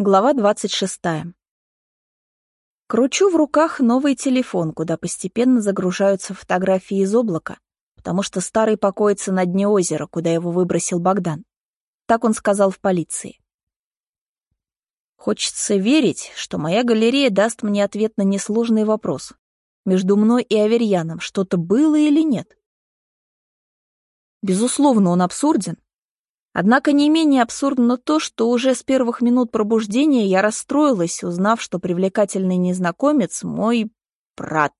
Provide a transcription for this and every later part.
Глава 26. Кручу в руках новый телефон, куда постепенно загружаются фотографии из облака, потому что старый покоится на дне озера, куда его выбросил Богдан. Так он сказал в полиции. Хочется верить, что моя галерея даст мне ответ на несложный вопрос. Между мной и Аверьяном что-то было или нет? Безусловно, он абсурден, Однако не менее абсурдно то, что уже с первых минут пробуждения я расстроилась, узнав, что привлекательный незнакомец — мой брат.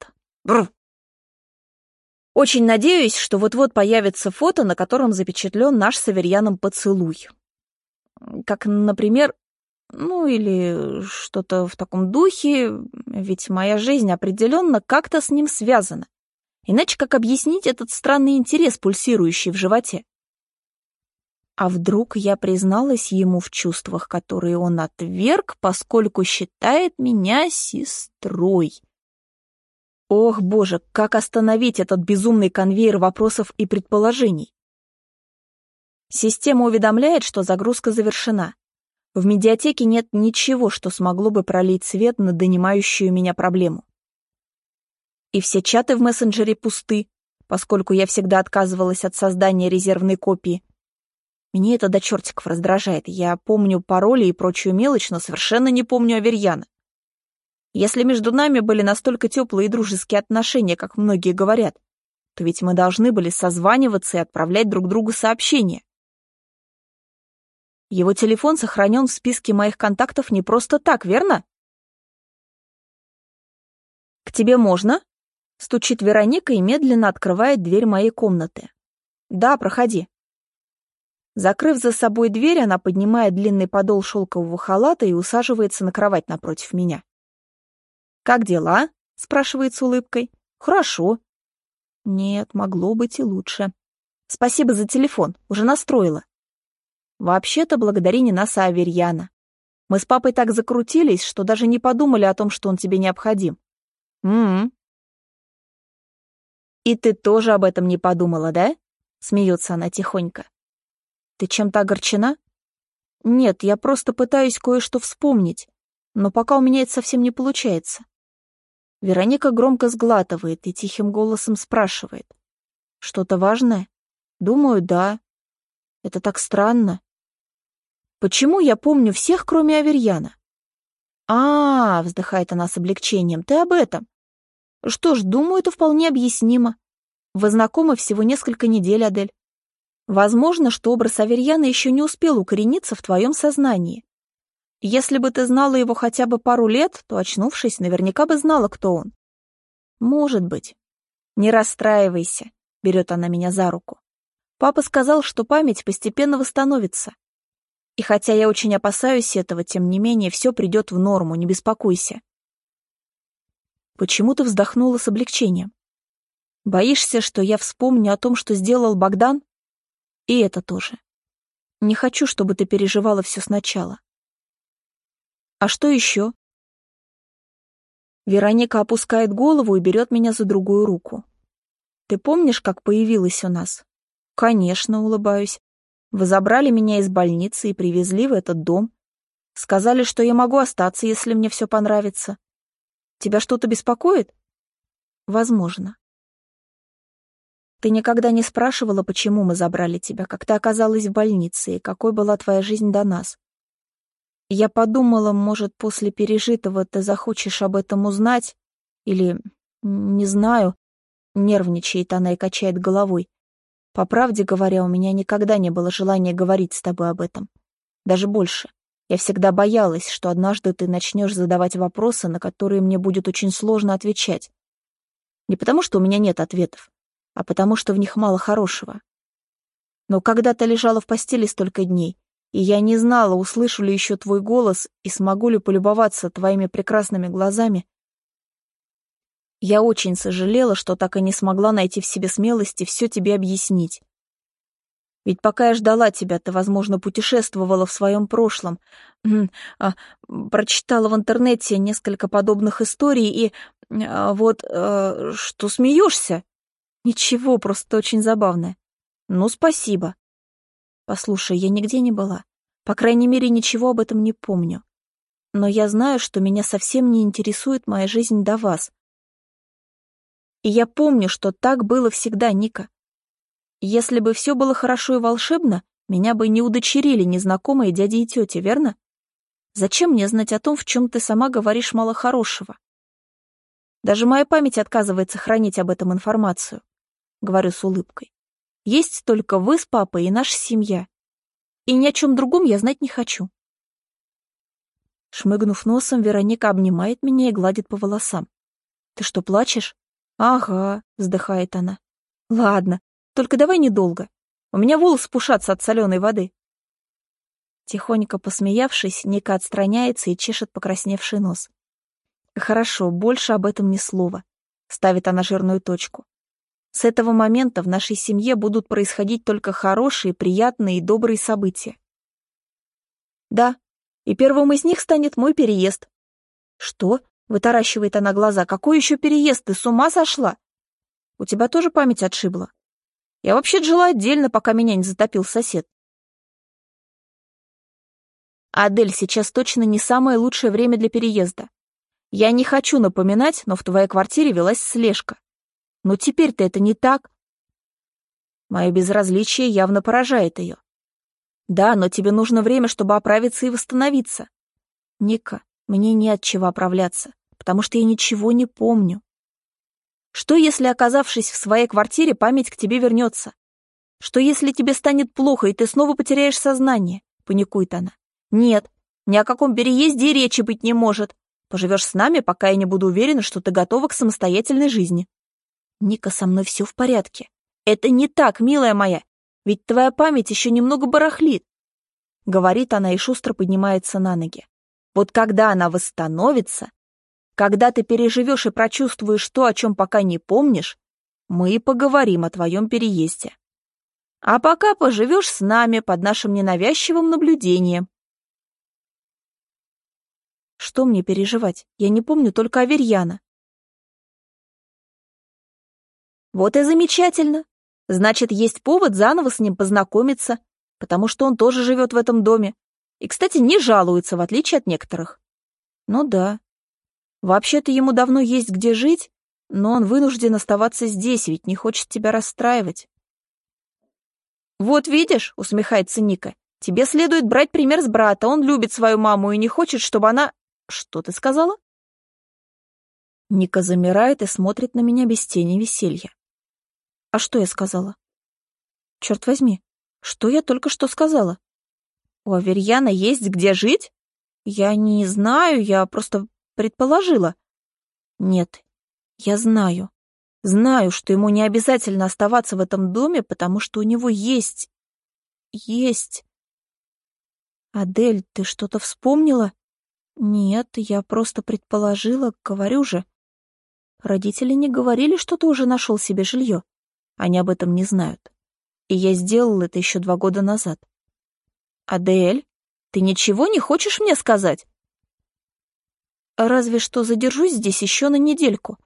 Бррр. Очень надеюсь, что вот-вот появится фото, на котором запечатлен наш с Аверьяном поцелуй. Как, например, ну или что-то в таком духе, ведь моя жизнь определенно как-то с ним связана. Иначе как объяснить этот странный интерес, пульсирующий в животе? А вдруг я призналась ему в чувствах, которые он отверг, поскольку считает меня сестрой? Ох, боже, как остановить этот безумный конвейер вопросов и предположений? Система уведомляет, что загрузка завершена. В медиатеке нет ничего, что смогло бы пролить свет на донимающую меня проблему. И все чаты в мессенджере пусты, поскольку я всегда отказывалась от создания резервной копии, меня это до чертиков раздражает. Я помню пароли и прочую мелочь, но совершенно не помню Аверьяна. Если между нами были настолько теплые и дружеские отношения, как многие говорят, то ведь мы должны были созваниваться и отправлять друг другу сообщения. Его телефон сохранен в списке моих контактов не просто так, верно? «К тебе можно?» — стучит Вероника и медленно открывает дверь моей комнаты. «Да, проходи». Закрыв за собой дверь, она поднимает длинный подол шелкового халата и усаживается на кровать напротив меня. «Как дела?» — спрашивает с улыбкой. «Хорошо». «Нет, могло быть и лучше. Спасибо за телефон, уже настроила». «Вообще-то благодари не нас, а Аверьяна. Мы с папой так закрутились, что даже не подумали о том, что он тебе необходим». «М-м». «И ты тоже об этом не подумала, да?» — смеется она тихонько. Ты чем-то огорчена? Нет, я просто пытаюсь кое-что вспомнить, но пока у меня это совсем не получается. Вероника громко сглатывает и тихим голосом спрашивает. Что-то важное? Думаю, да. Это так странно. Почему я помню всех, кроме Аверьяна? А, -а, -а вздыхает она с облегчением, ты об этом. Что ж, думаю, это вполне объяснимо. Вы знакомы всего несколько недель, Адель. Возможно, что образ Аверьяна еще не успел укорениться в твоем сознании. Если бы ты знала его хотя бы пару лет, то, очнувшись, наверняка бы знала, кто он. Может быть. Не расстраивайся, берет она меня за руку. Папа сказал, что память постепенно восстановится. И хотя я очень опасаюсь этого, тем не менее, все придет в норму, не беспокойся. Почему ты вздохнула с облегчением? Боишься, что я вспомню о том, что сделал Богдан? И это тоже. Не хочу, чтобы ты переживала все сначала. А что еще? Вероника опускает голову и берет меня за другую руку. Ты помнишь, как появилась у нас? Конечно, улыбаюсь. Вы забрали меня из больницы и привезли в этот дом. Сказали, что я могу остаться, если мне все понравится. Тебя что-то беспокоит? Возможно. Ты никогда не спрашивала, почему мы забрали тебя, как ты оказалась в больнице и какой была твоя жизнь до нас. Я подумала, может, после пережитого ты захочешь об этом узнать, или... не знаю. Нервничает она и качает головой. По правде говоря, у меня никогда не было желания говорить с тобой об этом. Даже больше. Я всегда боялась, что однажды ты начнешь задавать вопросы, на которые мне будет очень сложно отвечать. Не потому, что у меня нет ответов, а потому что в них мало хорошего. Но когда ты лежала в постели столько дней, и я не знала, услышу ли еще твой голос и смогу ли полюбоваться твоими прекрасными глазами, я очень сожалела, что так и не смогла найти в себе смелости все тебе объяснить. Ведь пока я ждала тебя, ты, возможно, путешествовала в своем прошлом, а, прочитала в интернете несколько подобных историй и... А, вот... А, что смеешься? Ничего, просто очень забавное. Ну, спасибо. Послушай, я нигде не была. По крайней мере, ничего об этом не помню. Но я знаю, что меня совсем не интересует моя жизнь до вас. И я помню, что так было всегда, Ника. Если бы все было хорошо и волшебно, меня бы не удочерили незнакомые дяди и тети, верно? Зачем мне знать о том, в чем ты сама говоришь мало хорошего? Даже моя память отказывается хранить об этом информацию. Говорю с улыбкой. Есть только вы с папой и наша семья. И ни о чем другом я знать не хочу. Шмыгнув носом, Вероника обнимает меня и гладит по волосам. «Ты что, плачешь?» «Ага», — вздыхает она. «Ладно, только давай недолго. У меня волосы пушатся от соленой воды». Тихонько посмеявшись, Ника отстраняется и чешет покрасневший нос. «Хорошо, больше об этом ни слова», — ставит она жирную точку. «С этого момента в нашей семье будут происходить только хорошие, приятные и добрые события». «Да, и первым из них станет мой переезд». «Что?» Вытаращивает она глаза. «Какой еще переезд? Ты с ума сошла? У тебя тоже память отшибла? Я вообще жила отдельно, пока меня не затопил сосед». «Адель, сейчас точно не самое лучшее время для переезда. Я не хочу напоминать, но в твоей квартире велась слежка. Но теперь-то это не так». Мое безразличие явно поражает ее. «Да, но тебе нужно время, чтобы оправиться и восстановиться. Ника, мне не от чего оправляться потому что я ничего не помню. Что, если, оказавшись в своей квартире, память к тебе вернется? Что, если тебе станет плохо, и ты снова потеряешь сознание? Паникует она. Нет, ни о каком переезде речи быть не может. Поживешь с нами, пока я не буду уверена, что ты готова к самостоятельной жизни. Ника, со мной все в порядке. Это не так, милая моя, ведь твоя память еще немного барахлит. Говорит она и шустро поднимается на ноги. Вот когда она восстановится, когда ты переживешь и прочувствуешь то, о чем пока не помнишь, мы и поговорим о твоем переезде. А пока поживешь с нами под нашим ненавязчивым наблюдением. Что мне переживать? Я не помню только Аверьяна. Вот и замечательно. Значит, есть повод заново с ним познакомиться, потому что он тоже живет в этом доме. И, кстати, не жалуется, в отличие от некоторых. Ну да, Вообще-то ему давно есть где жить, но он вынужден оставаться здесь, ведь не хочет тебя расстраивать. «Вот видишь», — усмехается Ника, — «тебе следует брать пример с брата. Он любит свою маму и не хочет, чтобы она...» «Что ты сказала?» Ника замирает и смотрит на меня без тени веселья. «А что я сказала?» «Черт возьми, что я только что сказала?» «У Аверьяна есть где жить?» «Я не знаю, я просто предположила. Нет, я знаю. Знаю, что ему не обязательно оставаться в этом доме, потому что у него есть... есть... Адель, ты что-то вспомнила? Нет, я просто предположила, говорю же. Родители не говорили, что ты уже нашел себе жилье. Они об этом не знают. И я сделал это еще два года назад. Адель, ты ничего не хочешь мне сказать? «Разве что задержусь здесь еще на недельку»,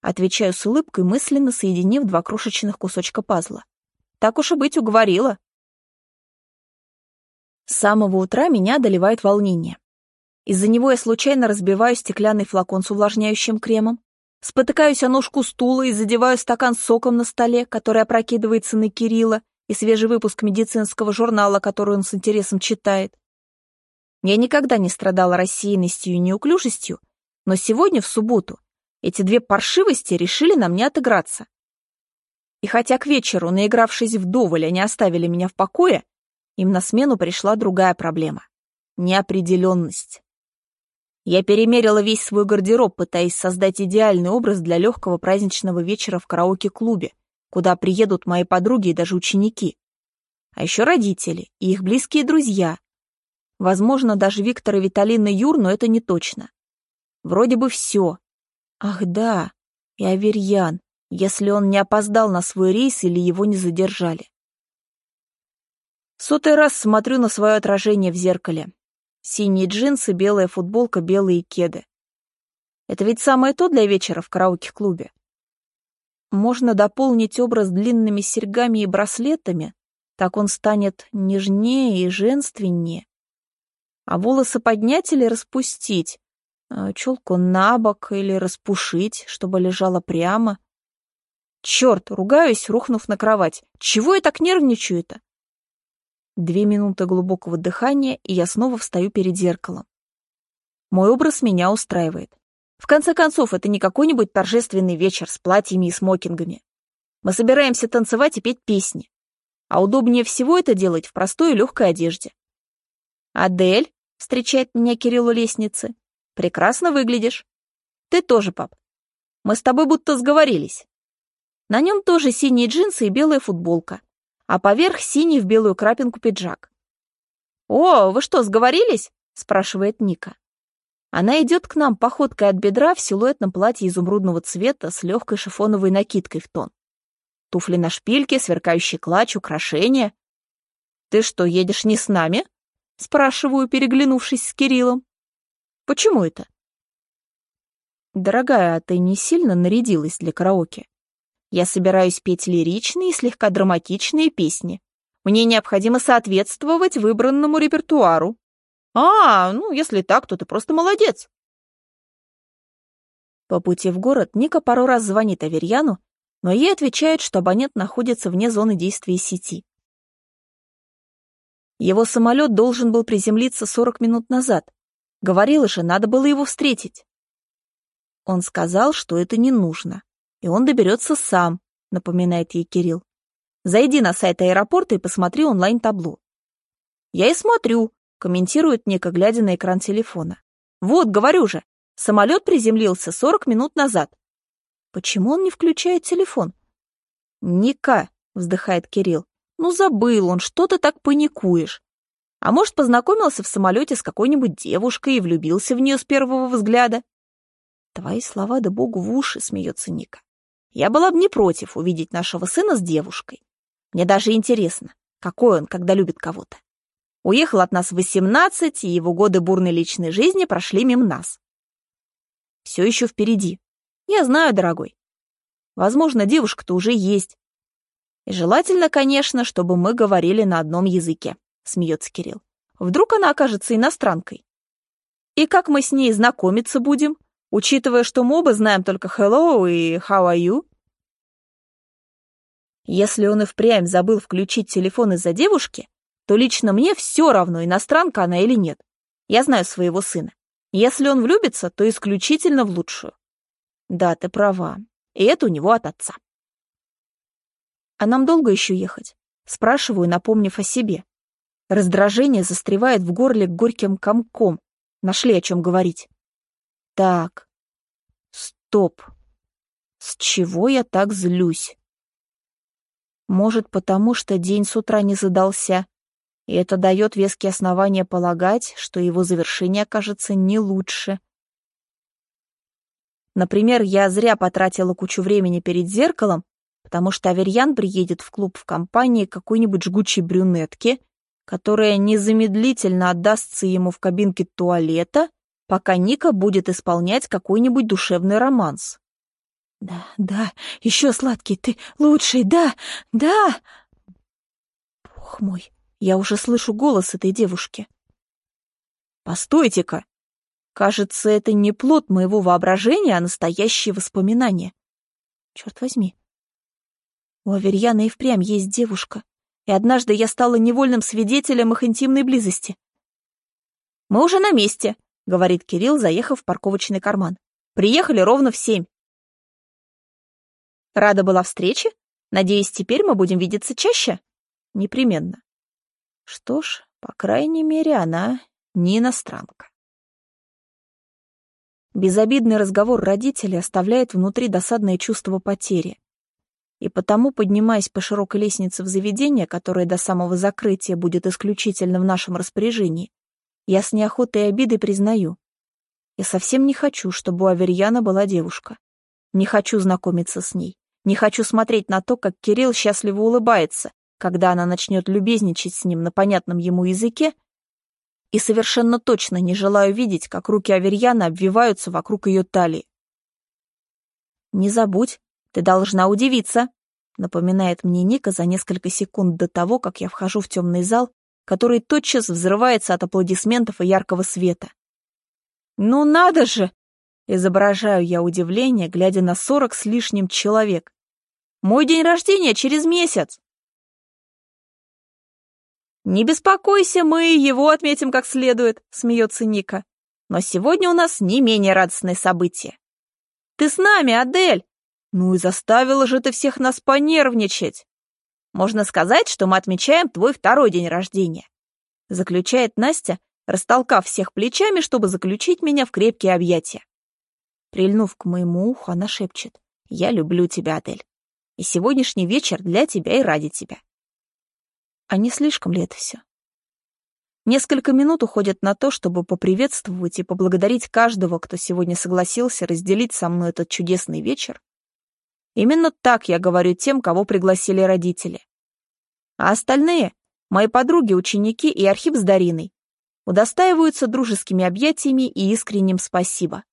отвечаю с улыбкой, мысленно соединив два крошечных кусочка пазла. «Так уж и быть, уговорила». С самого утра меня одолевает волнение. Из-за него я случайно разбиваю стеклянный флакон с увлажняющим кремом, спотыкаюсь о ножку стула и задеваю стакан с соком на столе, который опрокидывается на Кирилла и свежий выпуск медицинского журнала, который он с интересом читает. Я никогда не страдала рассеянностью и неуклюжестью, но сегодня, в субботу, эти две паршивости решили на мне отыграться. И хотя к вечеру, наигравшись вдоволь, они оставили меня в покое, им на смену пришла другая проблема — неопределенность. Я перемерила весь свой гардероб, пытаясь создать идеальный образ для легкого праздничного вечера в караоке-клубе, куда приедут мои подруги и даже ученики. А еще родители и их близкие друзья, Возможно, даже Виктор и Виталина Юр, но это не точно. Вроде бы все. Ах да, и Аверьян, если он не опоздал на свой рейс или его не задержали. Сотый раз смотрю на свое отражение в зеркале. Синие джинсы, белая футболка, белые кеды. Это ведь самое то для вечера в караоке-клубе. Можно дополнить образ длинными серьгами и браслетами, так он станет нежнее и женственнее А волосы поднять или распустить? А, Челку на бок или распушить, чтобы лежала прямо? Черт, ругаюсь, рухнув на кровать. Чего я так нервничаю-то? Две минуты глубокого дыхания, и я снова встаю перед зеркалом. Мой образ меня устраивает. В конце концов, это не какой-нибудь торжественный вечер с платьями и смокингами. Мы собираемся танцевать и петь песни. А удобнее всего это делать в простой и легкой одежде. «Адель», — встречает меня Кирилл у лестницы, — «прекрасно выглядишь. Ты тоже, пап. Мы с тобой будто сговорились». На нем тоже синие джинсы и белая футболка, а поверх синий в белую крапинку пиджак. «О, вы что, сговорились?» — спрашивает Ника. Она идет к нам походкой от бедра в силуэтном платье изумрудного цвета с легкой шифоновой накидкой в тон. Туфли на шпильке, сверкающий клатч, украшения. «Ты что, едешь не с нами?» — спрашиваю, переглянувшись с Кириллом. «Почему это?» «Дорогая, а ты не сильно нарядилась для караоке?» Я собираюсь петь лиричные и слегка драматичные песни. Мне необходимо соответствовать выбранному репертуару. А, ну, если так, то ты просто молодец. По пути в город Ника пару раз звонит Аверьяну, но ей отвечают, что абонент находится вне зоны действия сети. Его самолет должен был приземлиться 40 минут назад. Говорила же, надо было его встретить. Он сказал, что это не нужно и он доберется сам», — напоминает ей Кирилл. «Зайди на сайт аэропорта и посмотри онлайн-табло». «Я и смотрю», — комментирует Ника, глядя на экран телефона. «Вот, говорю же, самолет приземлился 40 минут назад». «Почему он не включает телефон?» «Ника», — вздыхает Кирилл, — «ну забыл он, что ты так паникуешь? А может, познакомился в самолете с какой-нибудь девушкой и влюбился в нее с первого взгляда?» «Твои слова да богу в уши», — смеется Ника. Я была бы не против увидеть нашего сына с девушкой. Мне даже интересно, какой он, когда любит кого-то. Уехал от нас в 18, и его годы бурной личной жизни прошли мимо нас. Все еще впереди. Я знаю, дорогой. Возможно, девушка-то уже есть. И желательно, конечно, чтобы мы говорили на одном языке, смеется Кирилл. Вдруг она окажется иностранкой. И как мы с ней знакомиться будем? Учитывая, что мы оба знаем только hello и how are you? Если он и впрямь забыл включить телефон из-за девушки, то лично мне все равно, иностранка она или нет. Я знаю своего сына. Если он влюбится, то исключительно в лучшую. Да, ты права. И это у него от отца. А нам долго еще ехать? Спрашиваю, напомнив о себе. Раздражение застревает в горле горьким комком. Нашли о чем говорить. Так. Стоп. С чего я так злюсь? Может, потому что день с утра не задался, и это дает веские основания полагать, что его завершение окажется не лучше. Например, я зря потратила кучу времени перед зеркалом, потому что Аверьян приедет в клуб в компании какой-нибудь жгучей брюнетки, которая незамедлительно отдастся ему в кабинке туалета пока Ника будет исполнять какой-нибудь душевный романс. «Да, да, еще сладкий, ты лучший, да, да!» Бог мой, я уже слышу голос этой девушки. «Постойте-ка! Кажется, это не плод моего воображения, а настоящие воспоминания. Черт возьми. У Аверьяна и впрямь есть девушка, и однажды я стала невольным свидетелем их интимной близости. Мы уже на месте, — говорит Кирилл, заехав в парковочный карман. «Приехали ровно в семь». «Рада была встрече? Надеюсь, теперь мы будем видеться чаще?» «Непременно». Что ж, по крайней мере, она не иностранка. Безобидный разговор родителей оставляет внутри досадное чувство потери. И потому, поднимаясь по широкой лестнице в заведение, которое до самого закрытия будет исключительно в нашем распоряжении, я с неохотой и обидой признаю. Я совсем не хочу, чтобы у Аверьяна была девушка. Не хочу знакомиться с ней. Не хочу смотреть на то, как Кирилл счастливо улыбается, когда она начнет любезничать с ним на понятном ему языке, и совершенно точно не желаю видеть, как руки Аверьяна обвиваются вокруг ее талии. «Не забудь, ты должна удивиться», — напоминает мне Ника за несколько секунд до того, как я вхожу в темный зал, который тотчас взрывается от аплодисментов и яркого света. «Ну надо же!» — изображаю я удивление, глядя на сорок с лишним человек. «Мой день рождения через месяц!» «Не беспокойся, мы его отметим как следует», — смеется Ника. «Но сегодня у нас не менее радостное событие. Ты с нами, Адель! Ну и заставила же ты всех нас понервничать!» Можно сказать, что мы отмечаем твой второй день рождения. Заключает Настя, растолкав всех плечами, чтобы заключить меня в крепкие объятия. Прильнув к моему уху, она шепчет. «Я люблю тебя, Адель. И сегодняшний вечер для тебя и ради тебя». А не слишком ли это все? Несколько минут уходят на то, чтобы поприветствовать и поблагодарить каждого, кто сегодня согласился разделить со мной этот чудесный вечер, Именно так я говорю тем, кого пригласили родители. А остальные, мои подруги, ученики и Архип с Дариной, удостаиваются дружескими объятиями и искренним спасибо.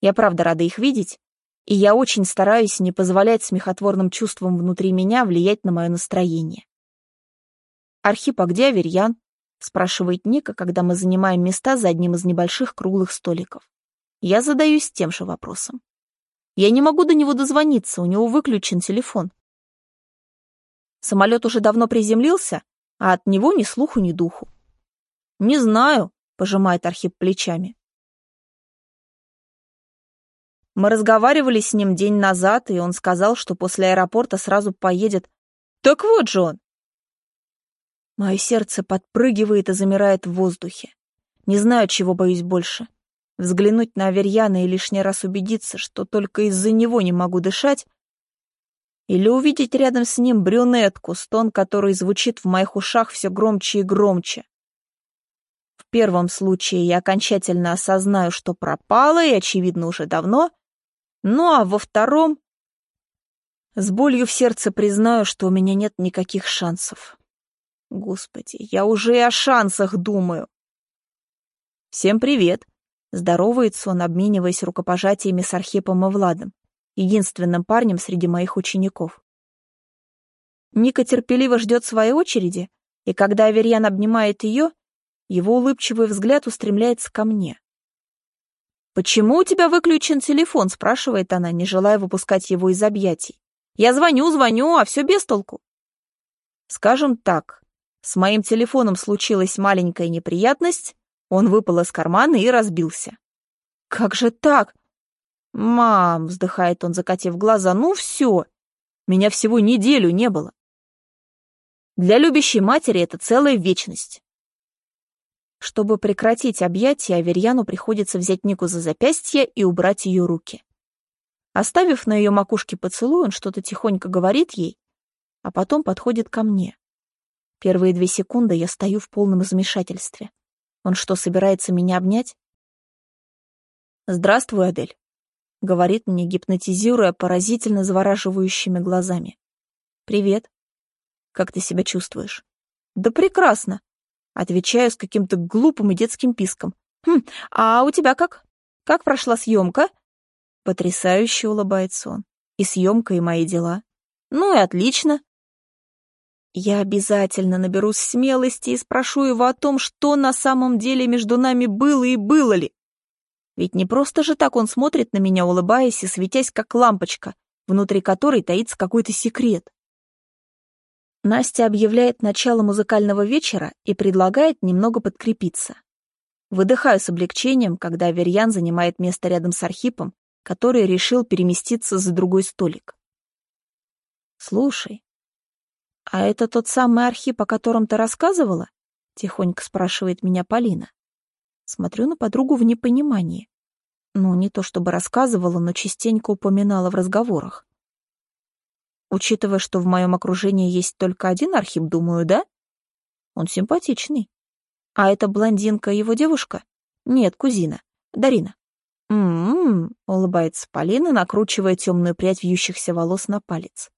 Я правда рада их видеть, и я очень стараюсь не позволять смехотворным чувствам внутри меня влиять на мое настроение. «Архип, а где Аверьян?» — спрашивает Ника, когда мы занимаем места за одним из небольших круглых столиков. Я задаюсь тем же вопросом. Я не могу до него дозвониться, у него выключен телефон. Самолет уже давно приземлился, а от него ни слуху, ни духу. «Не знаю», — пожимает Архип плечами. Мы разговаривали с ним день назад, и он сказал, что после аэропорта сразу поедет. Так вот же он. Мое сердце подпрыгивает и замирает в воздухе. Не знаю, чего боюсь больше взглянуть на Аверьяна и лишний раз убедиться, что только из-за него не могу дышать, или увидеть рядом с ним брюнетку, стон которой звучит в моих ушах все громче и громче. В первом случае я окончательно осознаю, что пропала, и, очевидно, уже давно, ну а во втором с болью в сердце признаю, что у меня нет никаких шансов. Господи, я уже и о шансах думаю. Всем привет. Здоровается он, обмениваясь рукопожатиями с Архипом и Владом, единственным парнем среди моих учеников. Ника терпеливо ждет своей очереди, и когда Аверьян обнимает ее, его улыбчивый взгляд устремляется ко мне. «Почему у тебя выключен телефон?» — спрашивает она, не желая выпускать его из объятий. «Я звоню, звоню, а все без толку». Скажем так, с моим телефоном случилась маленькая неприятность, он выпал из кармана и разбился. «Как же так?» «Мам», — вздыхает он, закатив глаза, — «ну все. Меня всего неделю не было». Для любящей матери это целая вечность. Чтобы прекратить объятия, Аверьяну приходится взять Нику за запястье и убрать ее руки. Оставив на ее макушке поцелуй, он что-то тихонько говорит ей, а потом подходит ко мне. Первые две секунды я стою в полном замешательстве. Он что, собирается меня обнять? «Здравствуй, Адель», — говорит мне, гипнотизируя поразительно завораживающими глазами. «Привет. Как ты себя чувствуешь?» «Да прекрасно», — отвечаю с каким-то глупым и детским писком. «Хм, а у тебя как? Как прошла съемка?» Потрясающе улыбается он. «И съемка, и мои дела». «Ну и отлично. Я обязательно наберусь смелости и спрошу его о том, что на самом деле между нами было и было ли. Ведь не просто же так он смотрит на меня, улыбаясь и светясь, как лампочка, внутри которой таится какой-то секрет. Настя объявляет начало музыкального вечера и предлагает немного подкрепиться. Выдыхаю с облегчением, когда Верьян занимает место рядом с Архипом, который решил переместиться за другой столик. «Слушай, «А это тот самый Архип, о котором ты рассказывала?» — тихонько спрашивает меня Полина. Смотрю на подругу в непонимании. Ну, не то чтобы рассказывала, но частенько упоминала в разговорах. Учитывая, что в моем окружении есть только один Архип, думаю, да? Он симпатичный. А эта блондинка его девушка? Нет, кузина. Дарина. «М-м-м», улыбается Полина, накручивая темную прядь вьющихся волос на палец.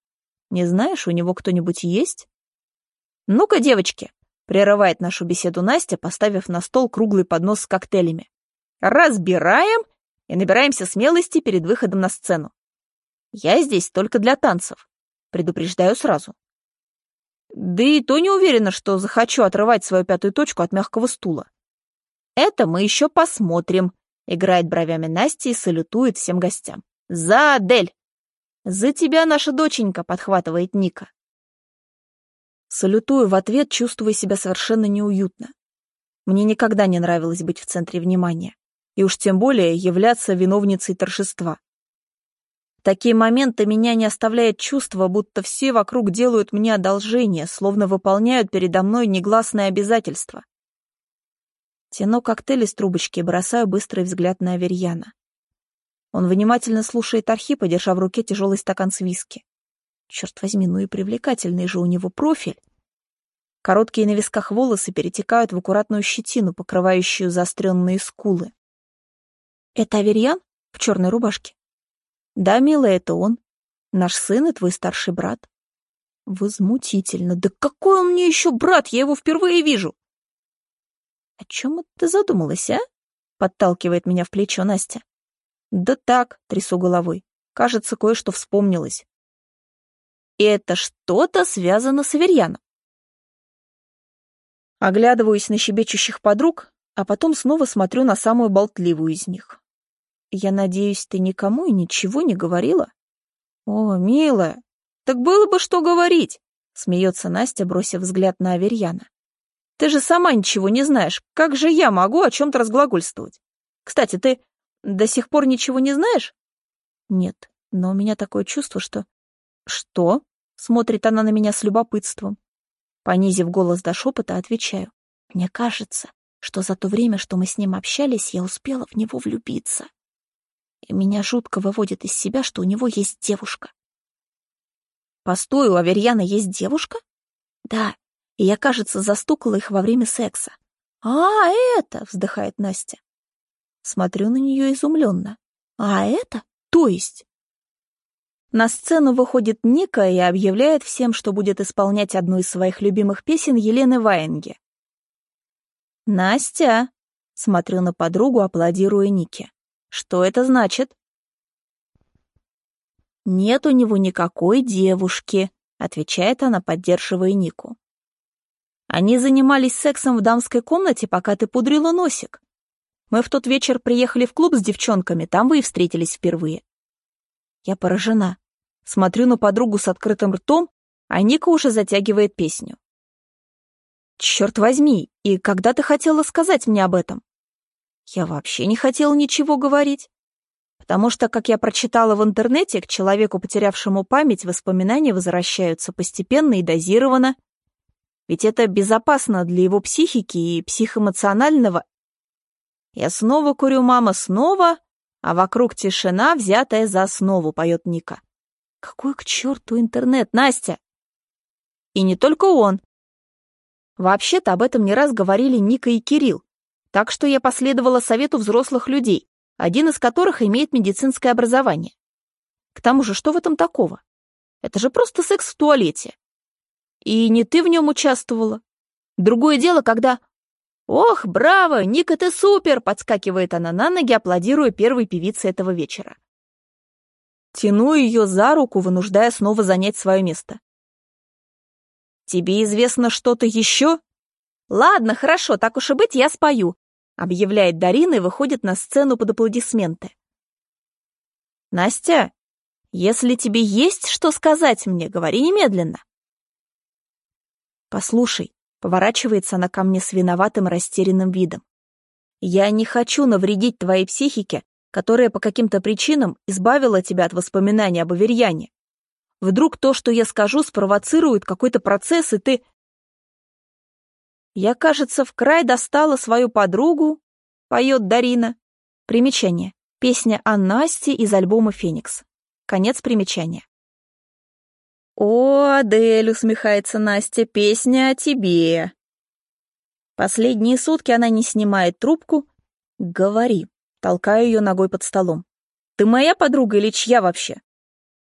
Не знаешь, у него кто-нибудь есть? Ну-ка, девочки, прерывает нашу беседу Настя, поставив на стол круглый поднос с коктейлями. Разбираем и набираемся смелости перед выходом на сцену. Я здесь только для танцев. Предупреждаю сразу. Да и то не уверена, что захочу отрывать свою пятую точку от мягкого стула. Это мы еще посмотрим, играет бровями Настя и салютует всем гостям. За Адель! За тебя, наша доченька, подхватывает Ника. Салютую в ответ, чувствуя себя совершенно неуютно. Мне никогда не нравилось быть в центре внимания, и уж тем более являться виновницей торжества. В такие моменты меня не оставляет чувство, будто все вокруг делают мне одолжение, словно выполняют передо мной негласные обязательства. Тяну коктейль из трубочки и бросаю быстрый взгляд на Аверьяна. Он внимательно слушает Архипа, держа в руке тяжелый стакан с виски. Черт возьми, ну и привлекательный же у него профиль. Короткие на висках волосы перетекают в аккуратную щетину, покрывающую заостренные скулы. «Это Аверьян? В черной рубашке?» «Да, милая, это он. Наш сын и твой старший брат». «Возмутительно. Да какой он мне еще брат? Я его впервые вижу!» «О чем ты задумалась, а?» — подталкивает меня в плечо Настя. «Да так», — трясу головой. «Кажется, кое-что вспомнилось». «И это что-то связано с Аверьяном». Оглядываюсь на щебечущих подруг, а потом снова смотрю на самую болтливую из них. Я надеюсь, ты никому и ничего не говорила? О, милая, так было бы что говорить, смеется Настя, бросив взгляд на Аверьяна. Ты же сама ничего не знаешь. Как же я могу о чем-то разглагольствовать? Кстати, ты до сих пор ничего не знаешь? Нет, но у меня такое чувство, что... Что? Смотрит она на меня с любопытством. Понизив голос до шепота, отвечаю. Мне кажется, что за то время, что мы с ним общались, я успела в него влюбиться. И меня жутко выводит из себя, что у него есть девушка. Постой, у Аверьяна есть девушка? Да, и я, кажется, застукала их во время секса. «А, это!» — вздыхает Настя. Смотрю на нее изумленно. «А это? То есть?» На сцену выходит Ника и объявляет всем, что будет исполнять одну из своих любимых песен Елены Ваенги. «Настя!» — смотрю на подругу, аплодируя Нике. «Что это значит?» «Нет у него никакой девушки», — отвечает она, поддерживая Нику. «Они занимались сексом в дамской комнате, пока ты пудрила носик. Мы в тот вечер приехали в клуб с девчонками, там вы и встретились впервые». Я поражена. Смотрю на подругу с открытым ртом, а Ника уже затягивает песню. «Черт возьми, и когда ты хотела сказать мне об этом?» «Я вообще не хотела ничего говорить. Потому что, как я прочитала в интернете, к человеку, потерявшему память, воспоминания возвращаются постепенно и дозированно. Ведь это безопасно для его психики и психоэмоционального. Я снова курю, мама, снова, а вокруг тишина, взятая за основу, поет Ника. Какой к черту интернет, Настя? И не только он. Вообще-то об этом не раз говорили Ника и Кирилл, так что я последовала совету взрослых людей, один из которых имеет медицинское образование. К тому же, что в этом такого? Это же просто секс в туалете. И не ты в нем участвовала. Другое дело, когда... «Ох, браво! Ника, ты супер!» — подскакивает она на ноги, аплодируя первой певице этого вечера. Тяну ее за руку, вынуждая снова занять свое место. «Тебе известно что-то еще?» «Ладно, хорошо, так уж и быть, я спою», — объявляет Дарина и выходит на сцену под аплодисменты. «Настя, если тебе есть что сказать мне, говори немедленно». «Послушай», — поворачивается она ко мне с виноватым растерянным видом. «Я не хочу навредить твоей психике которая по каким-то причинам избавила тебя от воспоминаний об Аверьяне. Вдруг то, что я скажу, спровоцирует какой-то процесс, и ты... Я, кажется, в край достала свою подругу, поет Дарина. Примечание. Песня о Насте из альбома «Феникс». Конец примечания. «О, Адель!» — усмехается Настя. «Песня о тебе!» Последние сутки она не снимает трубку. «Говори!» Толкаю ее ногой под столом. «Ты моя подруга или чья вообще?»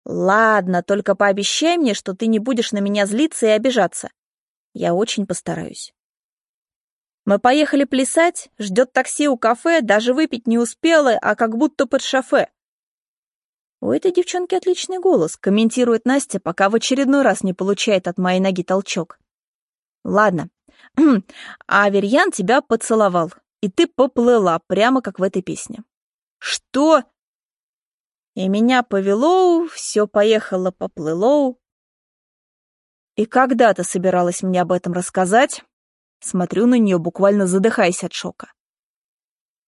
«Ладно, только пообещай мне, что ты не будешь на меня злиться и обижаться. Я очень постараюсь». Мы поехали плясать, ждет такси у кафе, даже выпить не успела, а как будто под шофе. У этой девчонки отличный голос, комментирует Настя, пока в очередной раз не получает от моей ноги толчок. Ладно, а Верьян тебя поцеловал, и ты поплыла, прямо как в этой песне. Что? И меня повело, все поехало-поплыло. И когда ты собиралась мне об этом рассказать? Смотрю на нее, буквально задыхаясь от шока.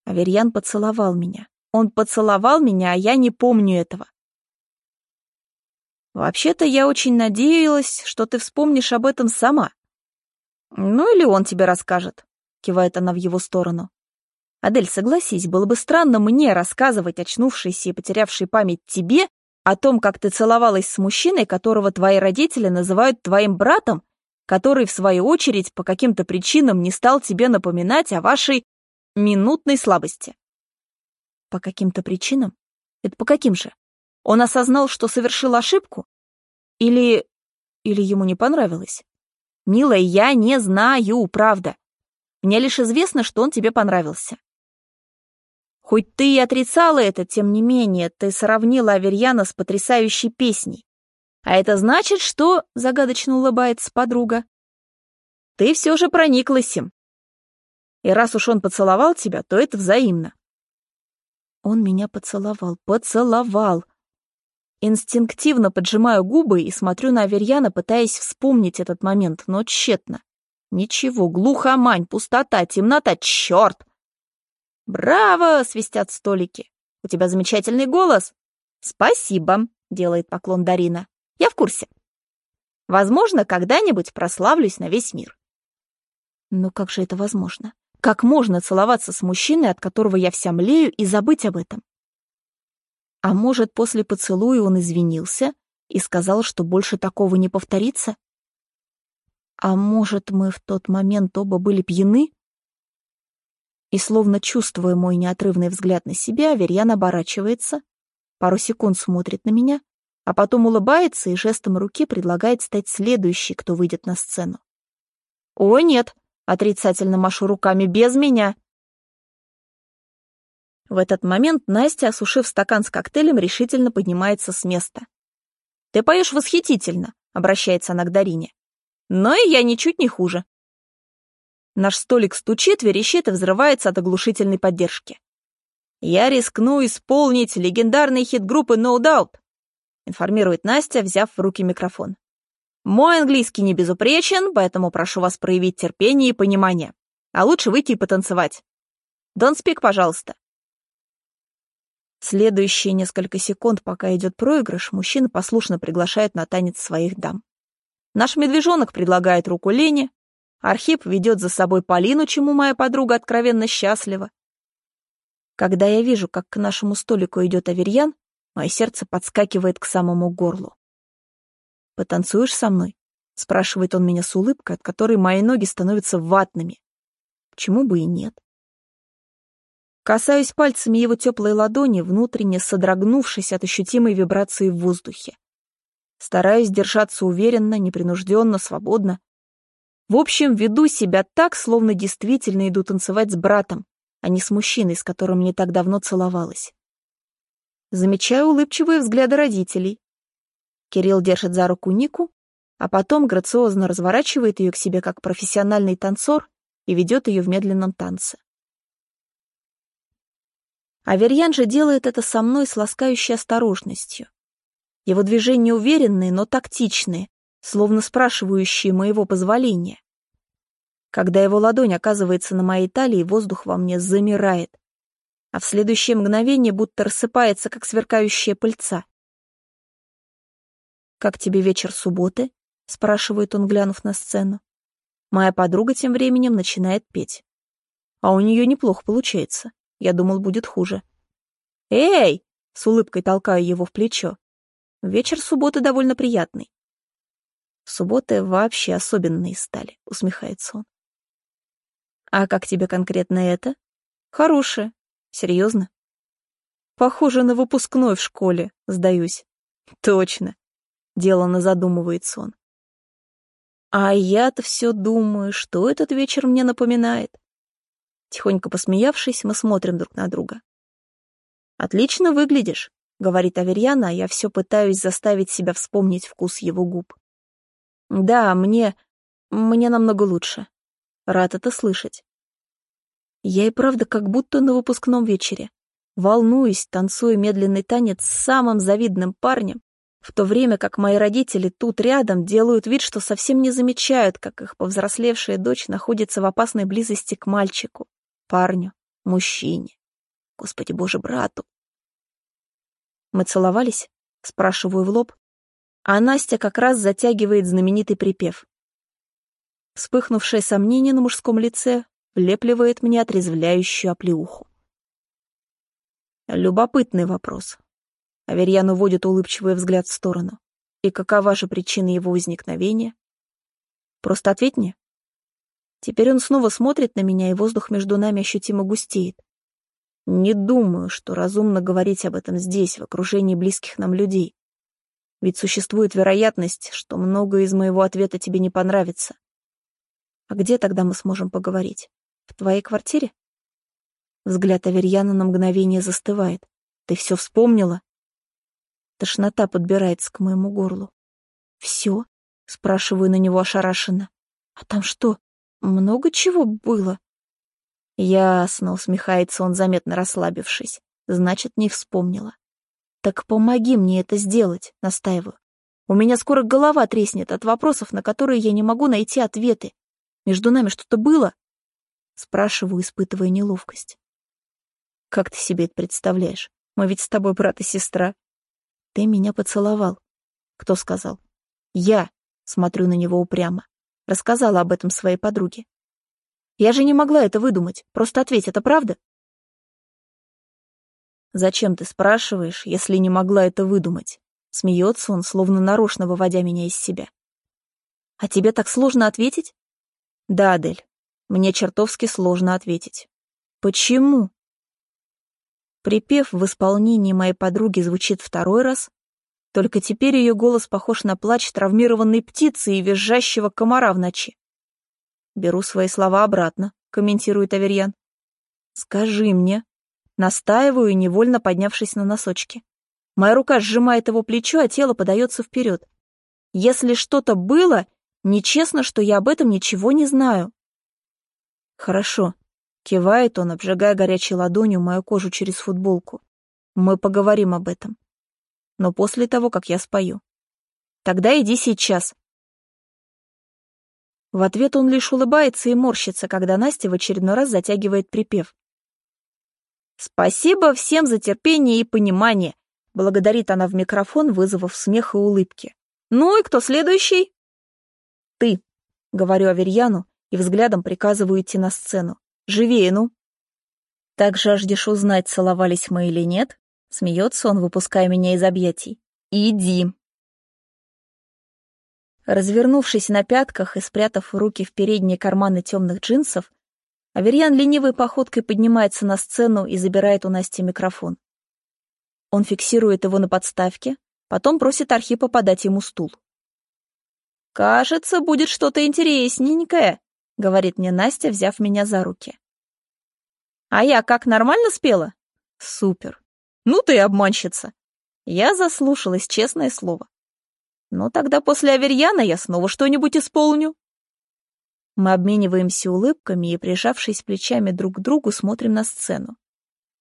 Аверьян поцеловал меня. Он поцеловал меня, а я не помню этого. Вообще-то я очень надеялась, что ты вспомнишь об этом сама. Ну или он тебе расскажет, кивает она в его сторону. Адель, согласись, было бы странно мне рассказывать очнувшейся и потерявшей память тебе о том, как ты целовалась с мужчиной, которого твои родители называют твоим братом, который, в свою очередь, по каким-то причинам не стал тебе напоминать о вашей минутной слабости. По каким-то причинам? Это по каким же? Он осознал, что совершил ошибку? Или... или ему не понравилось? Милая, я не знаю, правда. Мне лишь известно, что он тебе понравился. Хоть ты и отрицала это, тем не менее, ты сравнила Аверьяна с потрясающей песней. А это значит, что, — загадочно улыбается подруга, — ты все же прониклась им. И раз уж он поцеловал тебя, то это взаимно. Он меня поцеловал, поцеловал. Инстинктивно поджимаю губы и смотрю на Аверьяна, пытаясь вспомнить этот момент, но тщетно. Ничего, глухомань, пустота, темнота, черт! «Браво!» — свистят столики. «У тебя замечательный голос!» «Спасибо!» — делает поклон Дарина. «Я в курсе. Возможно, когда-нибудь прославлюсь на весь мир». Но как же это возможно? Как можно целоваться с мужчиной, от которого я вся млею, и забыть об этом? А может, после поцелуя он извинился и сказал, что больше такого не повторится? А может, мы в тот момент оба были пьяны? И, словно чувствуя мой неотрывный взгляд на себя, Верьян оборачивается, пару секунд смотрит на меня, а потом улыбается и жестом руки предлагает стать следующей, кто выйдет на сцену. «О, нет!» — отрицательно машу руками. «Без меня!» В этот момент Настя, осушив стакан с коктейлем, решительно поднимается с места. «Ты поешь восхитительно», — обращается она к Дарине. «Но и я ничуть не хуже. Наш столик стучит, верещит и взрывается от оглушительной поддержки. «Я рискну исполнить легендарный хит группы No Doubt», информирует Настя, взяв в руки микрофон. «Мой английский не безупречен, поэтому прошу вас проявить терпение и понимание. А лучше выйти и потанцевать. Don't speak, пожалуйста». Следующие несколько секунд, пока идет проигрыш, мужчина послушно приглашает на танец своих дам. Наш медвежонок предлагает руку Лене, Архип ведет за собой Полину, чему моя подруга откровенно счастлива. Когда я вижу, как к нашему столику идет Аверьян, мое сердце подскакивает к самому горлу. «Потанцуешь со мной?» — спрашивает он меня с улыбкой, от которой мои ноги становятся ватными. Почему бы и нет? Касаюсь пальцами его теплой ладони, внутренне содрогнувшись от ощутимой вибрации в воздухе. Стараюсь держаться уверенно, непринужденно, свободно. В общем, веду себя так, словно действительно иду танцевать с братом, а не с мужчиной, с которым не так давно целовалась. Замечаю улыбчивые взгляды родителей. Кирилл держит за руку Нику, а потом грациозно разворачивает ее к себе как профессиональный танцор и ведет ее в медленном танце. Аверьян же делает это со мной с ласкающей осторожностью. Его движения уверенные, но тактичные, словно спрашивающие моего позволения. Когда его ладонь оказывается на моей талии, воздух во мне замирает, а в следующее мгновение будто рассыпается, как сверкающая пыльца. «Как тебе вечер субботы?» — спрашивает он, глянув на сцену. Моя подруга тем временем начинает петь. А у нее неплохо получается. Я думал, будет хуже. «Эй!» — с улыбкой толкаю его в плечо. Вечер субботы довольно приятный. Субботы вообще особенные стали, усмехается он. А как тебе конкретно это? Хорошее. Серьезно? Похоже на выпускной в школе, сдаюсь. Точно. Делано задумывается он. А я-то все думаю, что этот вечер мне напоминает. Тихонько посмеявшись, мы смотрим друг на друга. Отлично выглядишь. — говорит Аверьяна, а я все пытаюсь заставить себя вспомнить вкус его губ. «Да, мне... мне намного лучше. Рад это слышать. Я и правда как будто на выпускном вечере. Волнуюсь, танцую медленный танец с самым завидным парнем, в то время как мои родители тут рядом делают вид, что совсем не замечают, как их повзрослевшая дочь находится в опасной близости к мальчику, парню, мужчине. Господи боже, брату. Мы целовались? Спрашиваю в лоб. А Настя как раз затягивает знаменитый припев. Вспыхнувшее сомнение на мужском лице влепливает мне отрезвляющую оплеуху. Любопытный вопрос. Аверьян уводит улыбчивый взгляд в сторону. И какова же причина его возникновения? Просто ответь мне. Теперь он снова смотрит на меня, и воздух между нами ощутимо густеет. Не думаю, что разумно говорить об этом здесь, в окружении близких нам людей. Ведь существует вероятность, что многое из моего ответа тебе не понравится. А где тогда мы сможем поговорить? В твоей квартире? Взгляд Аверьяна на мгновение застывает. Ты все вспомнила? Тошнота подбирается к моему горлу. Все? Спрашиваю на него ошарашенно. А там что, много чего было? Ясно, усмехается он, заметно расслабившись. Значит, не вспомнила. Так помоги мне это сделать, настаиваю. У меня скоро голова треснет от вопросов, на которые я не могу найти ответы. Между нами что-то было? Спрашиваю, испытывая неловкость. Как ты себе это представляешь? Мы ведь с тобой брат и сестра. Ты меня поцеловал. Кто сказал? Я. Смотрю на него упрямо. Рассказала об этом своей подруге. Я же не могла это выдумать. Просто ответь, это правда? Зачем ты спрашиваешь, если не могла это выдумать? Смеется он, словно нарочно выводя меня из себя. А тебе так сложно ответить? Да, Адель, мне чертовски сложно ответить. Почему? Припев в исполнении моей подруги звучит второй раз, только теперь ее голос похож на плач травмированной птицы и визжащего комара в ночи. Беру свои слова обратно, комментирует Аверьян. Скажи мне. Настаиваю, невольно поднявшись на носочки. Моя рука сжимает его плечо, а тело подается вперед. Если что-то было, нечестно, что я об этом ничего не знаю. Хорошо. Кивает он, обжигая горячей ладонью мою кожу через футболку. Мы поговорим об этом. Но после того, как я спою. Тогда иди сейчас, в ответ он лишь улыбается и морщится, когда Настя в очередной раз затягивает припев. «Спасибо всем за терпение и понимание», — благодарит она в микрофон, вызвав смех и улыбки. «Ну и кто следующий?» «Ты», — говорю Аверьяну и взглядом приказываю идти на сцену. «Живее, ну!» «Так жаждешь узнать, целовались мы или нет?» Смеется он, выпуская меня из объятий. «Иди!» Развернувшись на пятках и спрятав руки в передние карманы темных джинсов, Аверьян ленивой походкой поднимается на сцену и забирает у Насти микрофон. Он фиксирует его на подставке, потом просит Архипа подать ему стул. «Кажется, будет что-то интересненькое», — говорит мне Настя, взяв меня за руки. «А я как, нормально спела?» «Супер. Ну ты обманщица». Я заслушалась, честное слово. Ну, тогда после Аверьяна я снова что-нибудь исполню. Мы обмениваемся улыбками и, прижавшись плечами друг к другу, смотрим на сцену.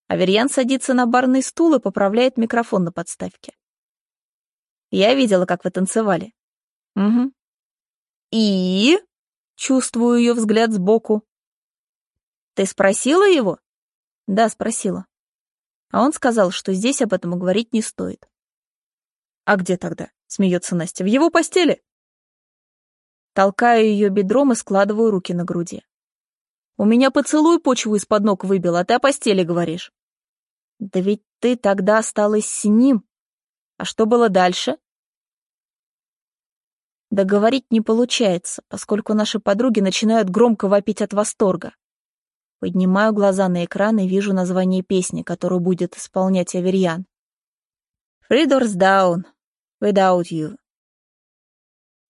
Аверьян садится на барный стул и поправляет микрофон на подставке. Я видела, как вы танцевали. Угу. И? Чувствую ее взгляд сбоку. Ты спросила его? Да, спросила. А он сказал, что здесь об этом говорить не стоит. А где тогда? — смеется Настя. «В его постели!» Толкаю ее бедром и складываю руки на груди. «У меня поцелуй почву из-под ног выбил, а ты о постели говоришь». «Да ведь ты тогда осталась с ним. А что было дальше?» Договорить не получается, поскольку наши подруги начинают громко вопить от восторга. Поднимаю глаза на экран и вижу название песни, которую будет исполнять Аверьян. «Фридорс Даун», Without You.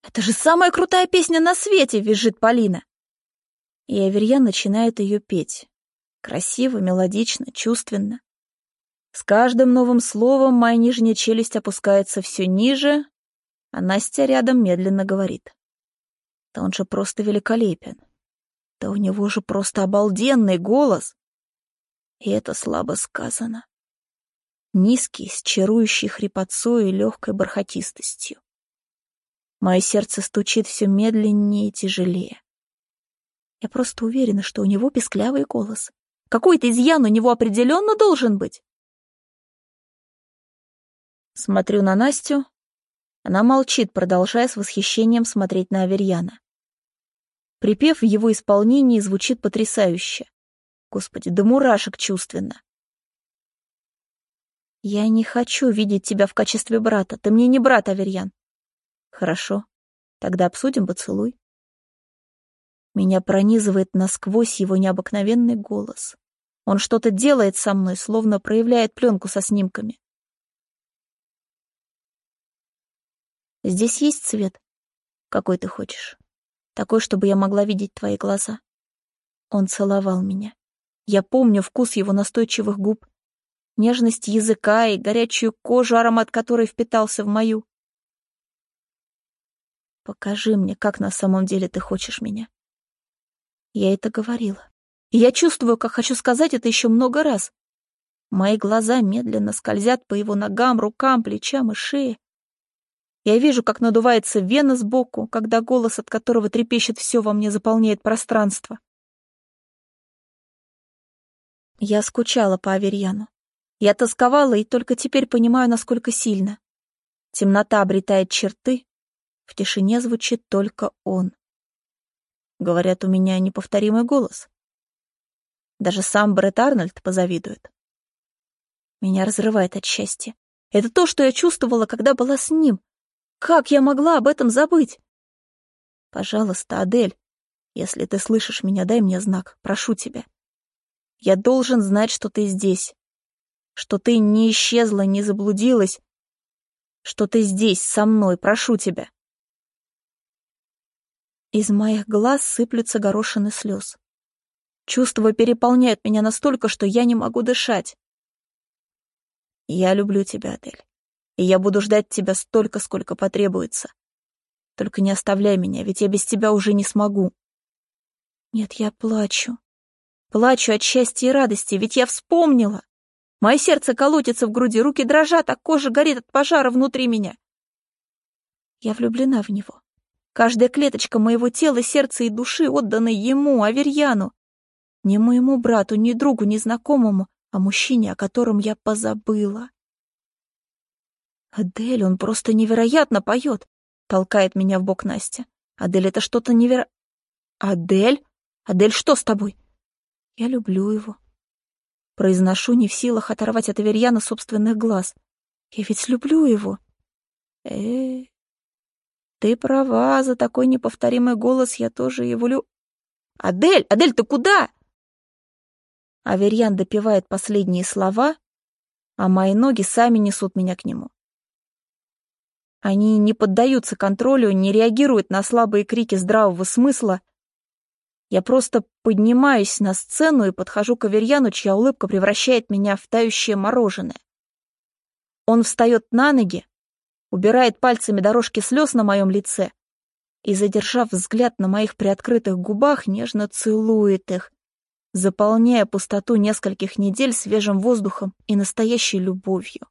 «Это же самая крутая песня на свете!» — визжит Полина. И Аверьян начинает ее петь. Красиво, мелодично, чувственно. С каждым новым словом моя нижняя челюсть опускается все ниже, а Настя рядом медленно говорит. Да он же просто великолепен. Да у него же просто обалденный голос. И это слабо сказано. Низкий, с чарующей хрипотцой и легкой бархатистостью. Мое сердце стучит все медленнее и тяжелее. Я просто уверена, что у него песклявый голос. Какой-то изъян у него определенно должен быть. Смотрю на Настю. Она молчит, продолжая с восхищением смотреть на Аверьяна. Припев в его исполнении звучит потрясающе. Господи, да мурашек чувственно. «Я не хочу видеть тебя в качестве брата. Ты мне не брат, Аверьян». «Хорошо. Тогда обсудим поцелуй». Меня пронизывает насквозь его необыкновенный голос. Он что-то делает со мной, словно проявляет пленку со снимками. Здесь есть цвет? Какой ты хочешь? Такой, чтобы я могла видеть твои глаза. Он целовал меня. Я помню вкус его настойчивых губ, нежность языка и горячую кожу, аромат которой впитался в мою. Покажи мне, как на самом деле ты хочешь меня. Я это говорила. И я чувствую, как хочу сказать это еще много раз. Мои глаза медленно скользят по его ногам, рукам, плечам и шее. Я вижу, как надувается вена сбоку, когда голос, от которого трепещет все во мне, заполняет пространство. Я скучала по Аверьяну. Я тосковала и только теперь понимаю, насколько сильно. Темнота обретает черты, в тишине звучит только он. Говорят, у меня неповторимый голос. Даже сам Брэд Арнольд позавидует. Меня разрывает от счастья. Это то, что я чувствовала, когда была с ним. Как я могла об этом забыть? Пожалуйста, Адель, если ты слышишь меня, дай мне знак, прошу тебя. Я должен знать, что ты здесь, что ты не исчезла, не заблудилась, что ты здесь, со мной, прошу тебя. Из моих глаз сыплются горошины слез. Чувства переполняют меня настолько, что я не могу дышать. Я люблю тебя, Адель, и я буду ждать тебя столько, сколько потребуется. Только не оставляй меня, ведь я без тебя уже не смогу. Нет, я плачу. Плачу от счастья и радости, ведь я вспомнила. Мое сердце колотится в груди, руки дрожат, а кожа горит от пожара внутри меня. Я влюблена в него. Каждая клеточка моего тела, сердца и души отданы ему, Аверьяну. Не моему брату, ни другу, ни знакомому, а мужчине, о котором я позабыла. «Адель, он просто невероятно поет!» — толкает меня в бок Настя. «Адель, это что-то неверо...» «Адель? Адель, что с тобой?» «Я люблю его». Произношу не в силах оторвать от Аверьяна собственных глаз. «Я ведь люблю его». «Э, ты права, за такой неповторимый голос я тоже его лю... Адель, Адель, ты куда? Аверьян допивает последние слова, а мои ноги сами несут меня к нему. Они не поддаются контролю, не реагируют на слабые крики здравого смысла. Я просто поднимаюсь на сцену и подхожу к Аверьяну, чья улыбка превращает меня в тающее мороженое. Он встает на ноги, убирает пальцами дорожки слез на моем лице и, задержав взгляд на моих приоткрытых губах, нежно целует их, заполняя пустоту нескольких недель свежим воздухом и настоящей любовью.